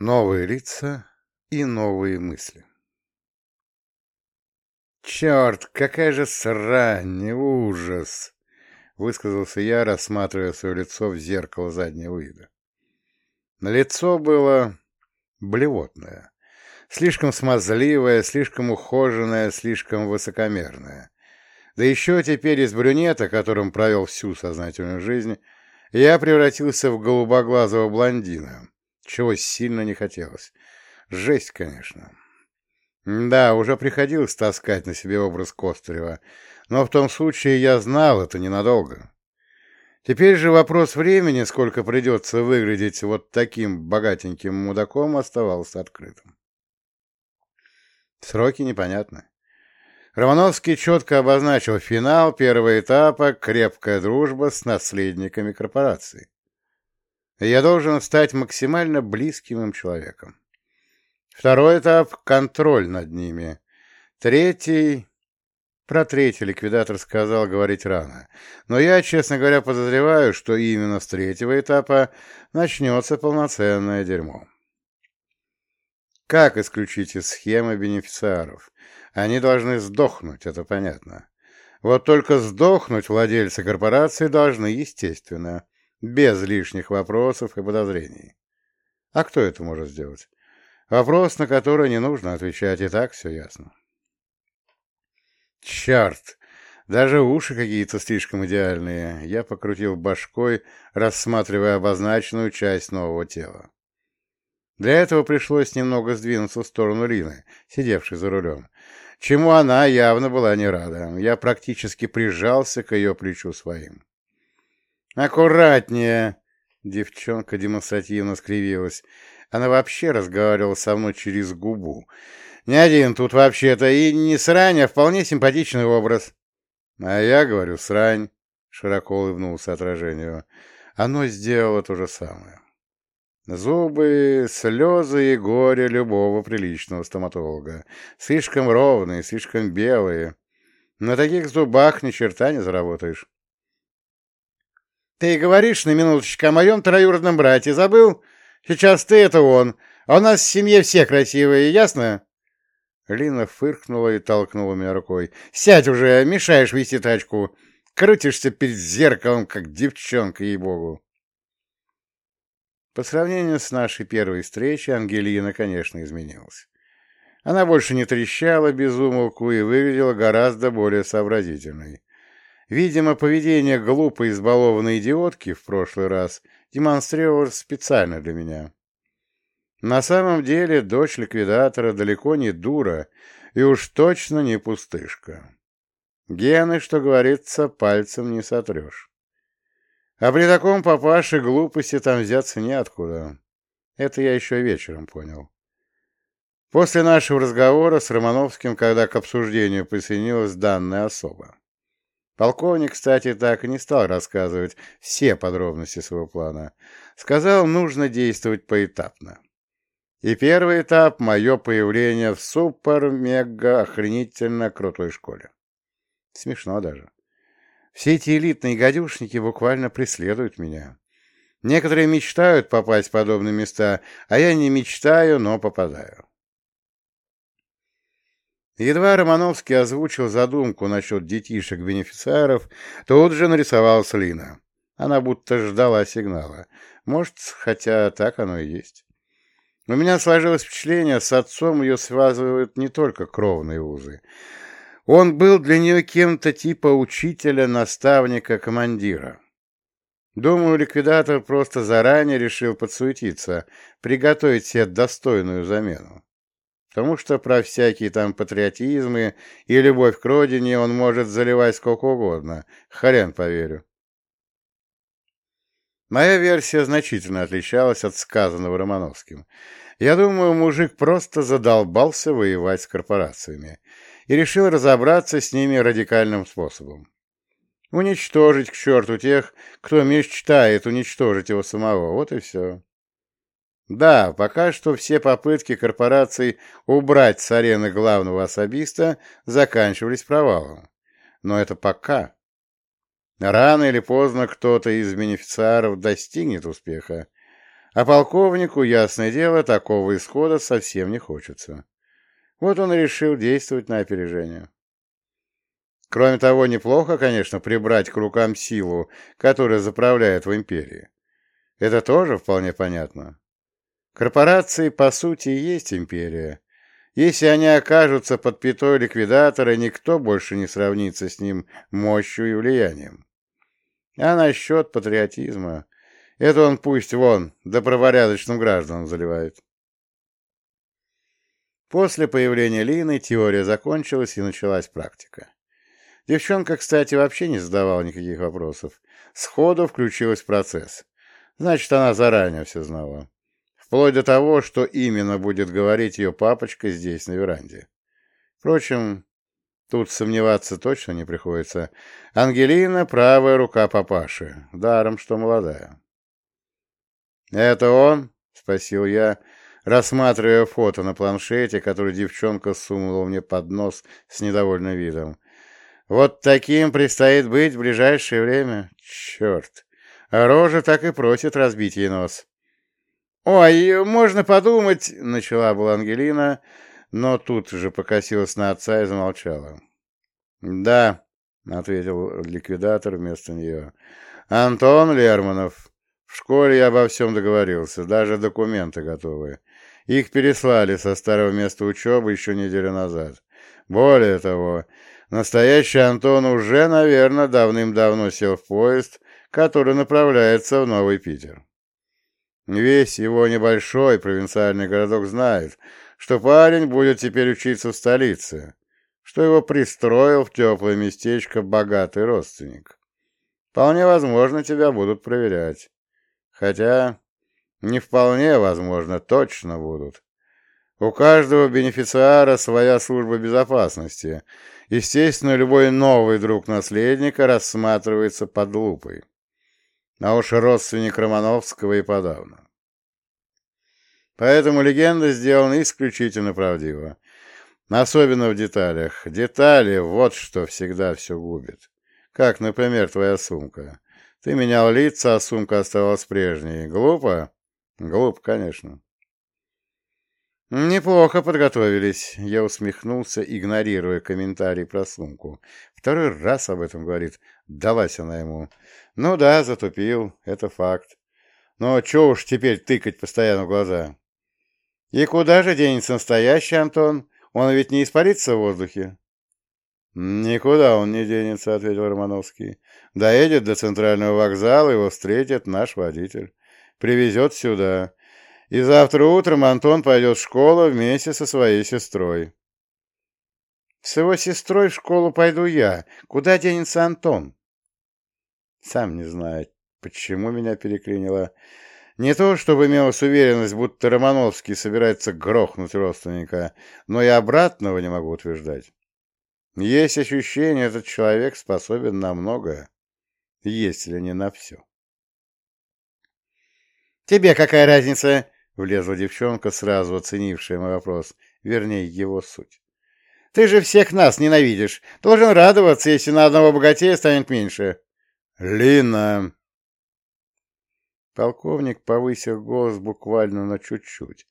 Новые лица и новые мысли. «Черт, какая же срань, ужас!» — высказался я, рассматривая свое лицо в зеркало заднего вида. На лицо было блевотное, слишком смазливое, слишком ухоженное, слишком высокомерное. Да еще теперь из брюнета, которым провел всю сознательную жизнь, я превратился в голубоглазого блондина, чего сильно не хотелось. Жесть, конечно. Да, уже приходилось таскать на себе образ Костырева, но в том случае я знал это ненадолго. Теперь же вопрос времени, сколько придется выглядеть вот таким богатеньким мудаком, оставался открытым. Сроки непонятны. Романовский четко обозначил финал первого этапа «Крепкая дружба с наследниками корпорации». Я должен стать максимально близким им человеком. Второй этап — контроль над ними. Третий... Про третий ликвидатор сказал говорить рано. Но я, честно говоря, подозреваю, что именно с третьего этапа начнется полноценное дерьмо. Как исключить из схемы бенефициаров? Они должны сдохнуть, это понятно. Вот только сдохнуть владельцы корпорации должны, естественно без лишних вопросов и подозрений. А кто это может сделать? Вопрос, на который не нужно отвечать, и так все ясно. Черт! Даже уши какие-то слишком идеальные. Я покрутил башкой, рассматривая обозначенную часть нового тела. Для этого пришлось немного сдвинуться в сторону Лины, сидевшей за рулем, чему она явно была не рада. Я практически прижался к ее плечу своим. «Аккуратнее!» Девчонка демонстративно скривилась. Она вообще разговаривала со мной через губу. «Не один тут вообще-то, и не срань, а вполне симпатичный образ». «А я говорю, срань», — широко улыбнулся отражению. Оно сделало то же самое. Зубы, слезы и горе любого приличного стоматолога. Слишком ровные, слишком белые. На таких зубах ни черта не заработаешь. Ты говоришь на минуточку о моем троюродном брате, забыл? Сейчас ты — это он, а у нас в семье все красивые, ясно?» Лина фыркнула и толкнула меня рукой. «Сядь уже, мешаешь вести тачку. Крутишься перед зеркалом, как девчонка, ей-богу». По сравнению с нашей первой встречей, Ангелина, конечно, изменилась. Она больше не трещала без умолку и выглядела гораздо более сообразительной. Видимо, поведение глупой избалованной идиотки в прошлый раз демонстрировалось специально для меня. На самом деле дочь ликвидатора далеко не дура и уж точно не пустышка. Гены, что говорится, пальцем не сотрешь. А при таком папаше глупости там взяться неоткуда. Это я еще вечером понял. После нашего разговора с Романовским, когда к обсуждению присоединилась данная особа. Полковник, кстати, так и не стал рассказывать все подробности своего плана. Сказал, нужно действовать поэтапно. И первый этап — мое появление в супер-мега-охренительно крутой школе. Смешно даже. Все эти элитные гадюшники буквально преследуют меня. Некоторые мечтают попасть в подобные места, а я не мечтаю, но попадаю. Едва Романовский озвучил задумку насчет детишек-бенефициаров, тут же нарисовалась Лина. Она будто ждала сигнала. Может, хотя так оно и есть. У меня сложилось впечатление, с отцом ее связывают не только кровные узы. Он был для нее кем-то типа учителя, наставника, командира. Думаю, ликвидатор просто заранее решил подсуетиться, приготовить себе достойную замену потому что про всякие там патриотизмы и любовь к родине он может заливать сколько угодно, хрен поверю. Моя версия значительно отличалась от сказанного Романовским. Я думаю, мужик просто задолбался воевать с корпорациями и решил разобраться с ними радикальным способом. Уничтожить к черту тех, кто мечтает уничтожить его самого. Вот и все. Да, пока что все попытки корпораций убрать с арены главного особиста заканчивались провалом. Но это пока. Рано или поздно кто-то из бенефициаров достигнет успеха. А полковнику, ясное дело, такого исхода совсем не хочется. Вот он и решил действовать на опережение. Кроме того, неплохо, конечно, прибрать к рукам силу, которая заправляет в империи. Это тоже вполне понятно. Корпорации, по сути, есть империя. Если они окажутся под пятой ликвидатора, никто больше не сравнится с ним мощью и влиянием. А насчет патриотизма, это он пусть вон, да правопорядочным гражданам заливает. После появления Лины теория закончилась и началась практика. Девчонка, кстати, вообще не задавала никаких вопросов. Сходу включилась в процесс. Значит, она заранее все знала. Вплоть до того, что именно будет говорить ее папочка здесь, на веранде. Впрочем, тут сомневаться точно не приходится. Ангелина — правая рука папаши, даром что молодая. «Это он?» — спросил я, рассматривая фото на планшете, который девчонка сунула мне под нос с недовольным видом. Вот таким предстоит быть в ближайшее время. Черт! А рожа так и просит разбить ей нос. «Ой, можно подумать...» — начала была Ангелина, но тут же покосилась на отца и замолчала. «Да», — ответил ликвидатор вместо нее. «Антон Лерманов. В школе я обо всем договорился, даже документы готовы. Их переслали со старого места учебы еще неделю назад. Более того, Настоящий Антон уже, наверное, давным-давно сел в поезд, который направляется в Новый Питер. Весь его небольшой провинциальный городок знает, что парень будет теперь учиться в столице, что его пристроил в теплое местечко богатый родственник. Вполне возможно, тебя будут проверять. Хотя не вполне возможно, точно будут. У каждого бенефициара своя служба безопасности. Естественно, любой новый друг наследника рассматривается под лупой. А уж родственник Романовского и подавно. Поэтому легенда сделана исключительно правдиво. Особенно в деталях. Детали — вот что всегда все губит. Как, например, твоя сумка. Ты менял лица, а сумка оставалась прежней. Глупо? Глупо, конечно. «Неплохо подготовились», — я усмехнулся, игнорируя комментарий про сумку. Второй раз об этом говорит. Далась она ему. «Ну да, затупил, это факт. Но чё уж теперь тыкать постоянно в глаза?» «И куда же денется настоящий Антон? Он ведь не испарится в воздухе?» «Никуда он не денется», — ответил Романовский. «Доедет до центрального вокзала, его встретит наш водитель. Привезет сюда. И завтра утром Антон пойдет в школу вместе со своей сестрой. С его сестрой в школу пойду я. Куда денется Антон? Сам не знаю, почему меня переклинило. Не то, чтобы имелась уверенность, будто Романовский собирается грохнуть родственника, но и обратного не могу утверждать. Есть ощущение, этот человек способен на многое, если не на все. «Тебе какая разница?» Влезла девчонка, сразу оценившая мой вопрос, вернее, его суть. «Ты же всех нас ненавидишь. Должен радоваться, если на одного богатея станет меньше». «Лина!» Полковник повысил голос буквально на чуть-чуть,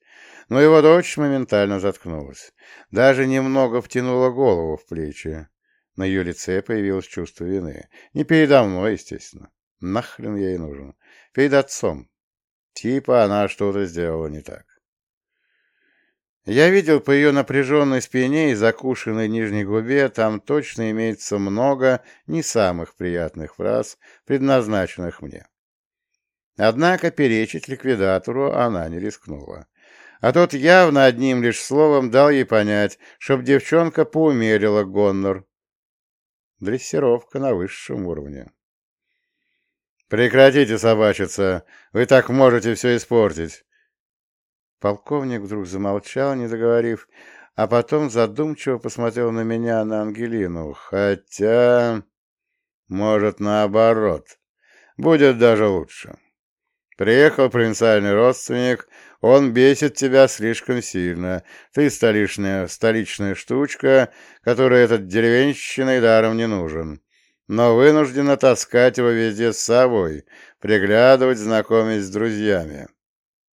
но его дочь моментально заткнулась. Даже немного втянула голову в плечи. На ее лице появилось чувство вины. Не передо мной, естественно. Нахрен я ей нужен. Перед отцом. Типа она что-то сделала не так. Я видел по ее напряженной спине и закушенной нижней губе, там точно имеется много не самых приятных фраз, предназначенных мне. Однако перечить ликвидатору она не рискнула. А тот явно одним лишь словом дал ей понять, чтоб девчонка поумерила гонор. Дрессировка на высшем уровне. «Прекратите собачиться! Вы так можете все испортить!» Полковник вдруг замолчал, не договорив, а потом задумчиво посмотрел на меня, на Ангелину. «Хотя... может, наоборот. Будет даже лучше. Приехал провинциальный родственник, он бесит тебя слишком сильно. Ты столичная, столичная штучка, которая этот деревенщиной даром не нужен но вынуждена таскать его везде с собой, приглядывать, знакомить с друзьями.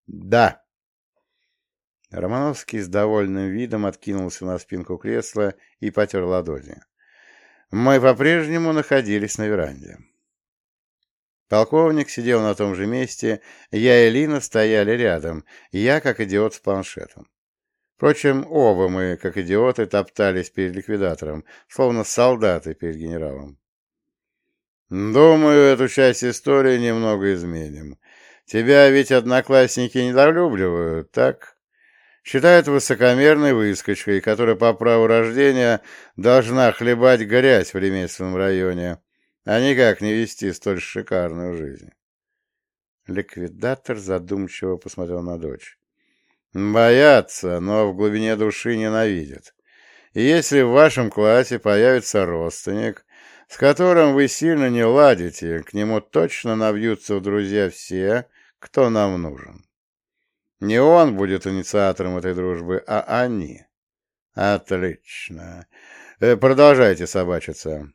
Да. Романовский с довольным видом откинулся на спинку кресла и потер ладони. Мы по-прежнему находились на веранде. Полковник сидел на том же месте, я и Лина стояли рядом, я как идиот с планшетом. Впрочем, оба мы, как идиоты, топтались перед ликвидатором, словно солдаты перед генералом. Думаю, эту часть истории немного изменим. Тебя ведь одноклассники недолюбливают, так? Считают высокомерной выскочкой, которая по праву рождения должна хлебать грязь в ремесленном районе, а никак не вести столь шикарную жизнь. Ликвидатор задумчиво посмотрел на дочь. Боятся, но в глубине души ненавидят. И если в вашем классе появится родственник, с которым вы сильно не ладите, к нему точно навьются в друзья все, кто нам нужен. Не он будет инициатором этой дружбы, а они. Отлично. Э, продолжайте собачиться.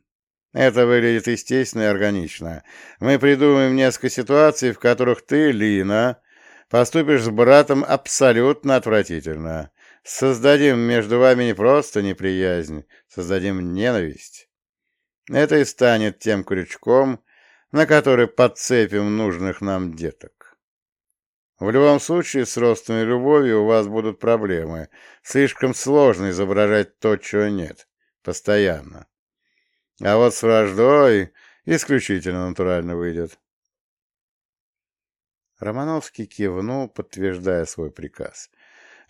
Это выглядит естественно и органично. Мы придумаем несколько ситуаций, в которых ты, Лина, поступишь с братом абсолютно отвратительно. Создадим между вами не просто неприязнь, создадим ненависть. Это и станет тем крючком, на который подцепим нужных нам деток. В любом случае, с и любовью у вас будут проблемы. Слишком сложно изображать то, чего нет. Постоянно. А вот с враждой исключительно натурально выйдет. Романовский кивнул, подтверждая свой приказ.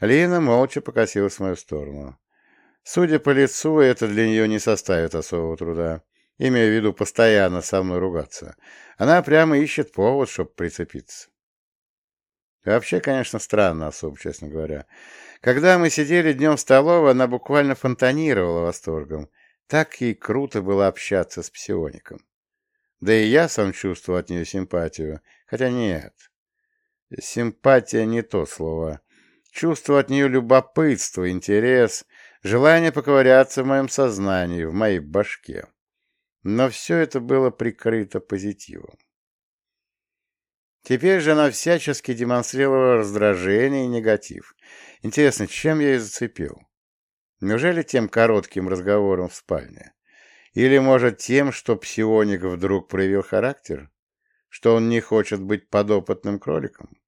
Лина молча покосилась в мою сторону. Судя по лицу, это для нее не составит особого труда, имея в виду постоянно со мной ругаться. Она прямо ищет повод, чтобы прицепиться. Вообще, конечно, странно особо, честно говоря. Когда мы сидели днем в столовой, она буквально фонтанировала восторгом. Так ей круто было общаться с псиоником. Да и я сам чувствовал от нее симпатию. Хотя нет. Симпатия не то слово. Чувство от нее любопытство, интерес, желание поковыряться в моем сознании, в моей башке. Но все это было прикрыто позитивом. Теперь же она всячески демонстрировала раздражение и негатив. Интересно, чем я ее зацепил? Неужели тем коротким разговором в спальне? Или, может, тем, что псионик вдруг проявил характер? Что он не хочет быть подопытным кроликом?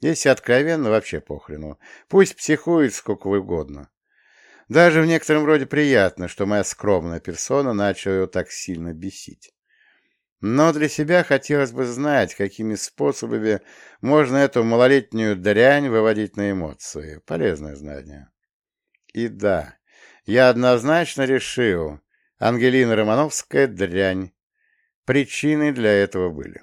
Если откровенно, вообще похрену. Пусть психует сколько угодно. Даже в некотором роде приятно, что моя скромная персона начала его так сильно бесить. Но для себя хотелось бы знать, какими способами можно эту малолетнюю дрянь выводить на эмоции. Полезное знание. И да, я однозначно решил, Ангелина Романовская дрянь. Причины для этого были.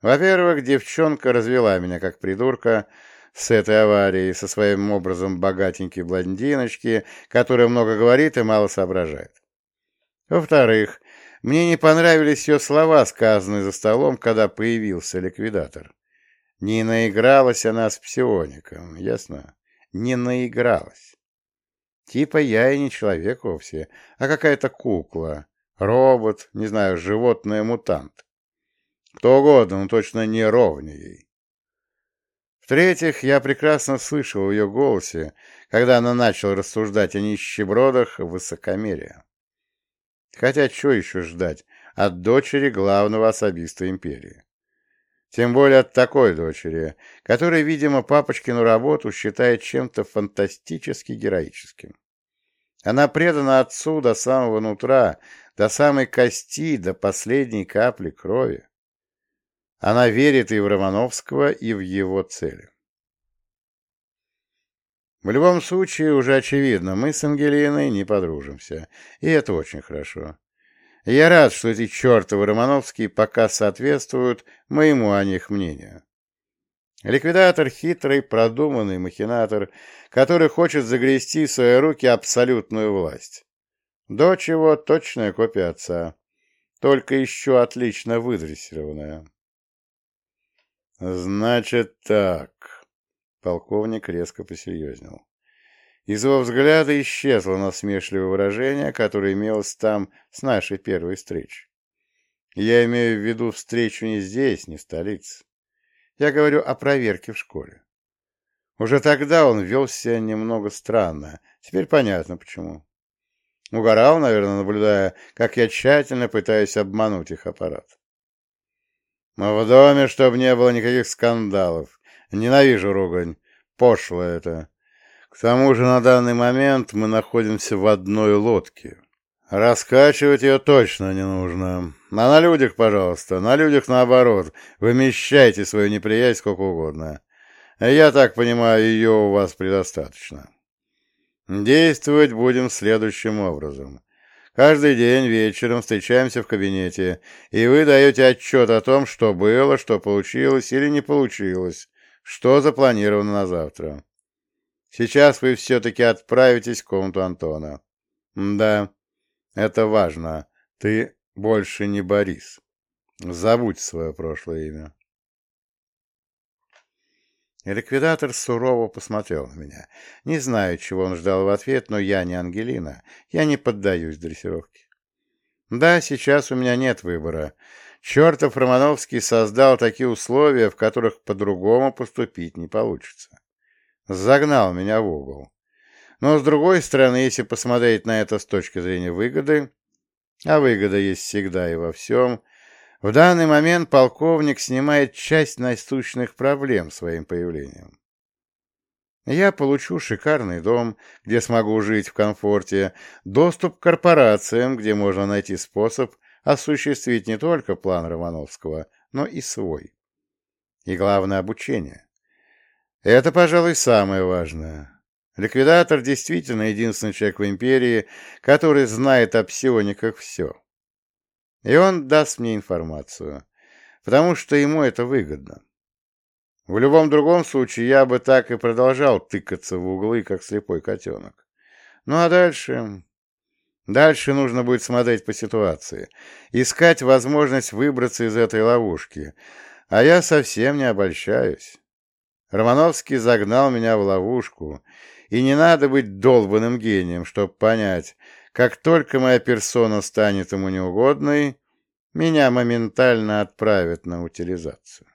Во-первых, девчонка развела меня как придурка с этой аварией, со своим образом богатенькой блондиночки, которая много говорит и мало соображает. Во-вторых, мне не понравились ее слова, сказанные за столом, когда появился ликвидатор. Не наигралась она с псиоником, ясно? Не наигралась. Типа я и не человек вовсе, а какая-то кукла, робот, не знаю, животное-мутант. Кто угодно, но точно не ровнее ей. В-третьих, я прекрасно слышал в ее голосе, когда она начала рассуждать о нищебродах высокомерия. Хотя что еще ждать от дочери главного особиста империи? Тем более от такой дочери, которая, видимо, папочкину работу считает чем-то фантастически героическим. Она предана отцу до самого нутра, до самой кости, до последней капли крови. Она верит и в Романовского, и в его цели. В любом случае, уже очевидно, мы с Ангелиной не подружимся, и это очень хорошо. Я рад, что эти чертовы Романовские пока соответствуют моему о них мнению. Ликвидатор — хитрый, продуманный махинатор, который хочет загрести в свои руки абсолютную власть. Дочь его — точная копия отца, только еще отлично выдрессированная. «Значит так», Полковник резко посерьезнел. Из его взгляда исчезло насмешливое выражение, которое имелось там с нашей первой встречи. Я имею в виду встречу не здесь, не в столице. Я говорю о проверке в школе. Уже тогда он вел себя немного странно. Теперь понятно, почему. Угорал, наверное, наблюдая, как я тщательно пытаюсь обмануть их аппарат. В доме, чтобы не было никаких скандалов. Ненавижу ругань. Пошло это. К тому же на данный момент мы находимся в одной лодке. Раскачивать ее точно не нужно. А на людях, пожалуйста, на людях наоборот. Вымещайте свою неприязнь сколько угодно. Я так понимаю, ее у вас предостаточно. Действовать будем следующим образом. Каждый день вечером встречаемся в кабинете, и вы даете отчет о том, что было, что получилось или не получилось, что запланировано на завтра. Сейчас вы все-таки отправитесь в комнату Антона. Да, это важно. Ты больше не Борис. Забудь свое прошлое имя. Ликвидатор сурово посмотрел на меня. Не знаю, чего он ждал в ответ, но я не Ангелина. Я не поддаюсь дрессировке. Да, сейчас у меня нет выбора. Чертов Романовский создал такие условия, в которых по-другому поступить не получится. Загнал меня в угол. Но, с другой стороны, если посмотреть на это с точки зрения выгоды, а выгода есть всегда и во всем, в данный момент полковник снимает часть насущных проблем своим появлением. Я получу шикарный дом, где смогу жить в комфорте, доступ к корпорациям, где можно найти способ осуществить не только план Романовского, но и свой. И главное — обучение. Это, пожалуй, самое важное. Ликвидатор действительно единственный человек в империи, который знает о псиониках все. И он даст мне информацию, потому что ему это выгодно. В любом другом случае я бы так и продолжал тыкаться в углы, как слепой котенок. Ну а дальше... Дальше нужно будет смотреть по ситуации, искать возможность выбраться из этой ловушки, а я совсем не обольщаюсь. Романовский загнал меня в ловушку, и не надо быть долбанным гением, чтобы понять, как только моя персона станет ему неугодной, меня моментально отправят на утилизацию.